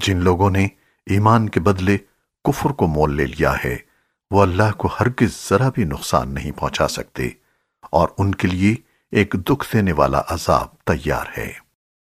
جن لوگوں نے ایمان کے بدلے کفر کو مول لے لیا ہے، وہ اللہ کو ہرگز ذرا بھی نقصان نہیں پہنچا سکتے اور ان کے لیے ایک دکھ دینے والا عذاب تیار ہے۔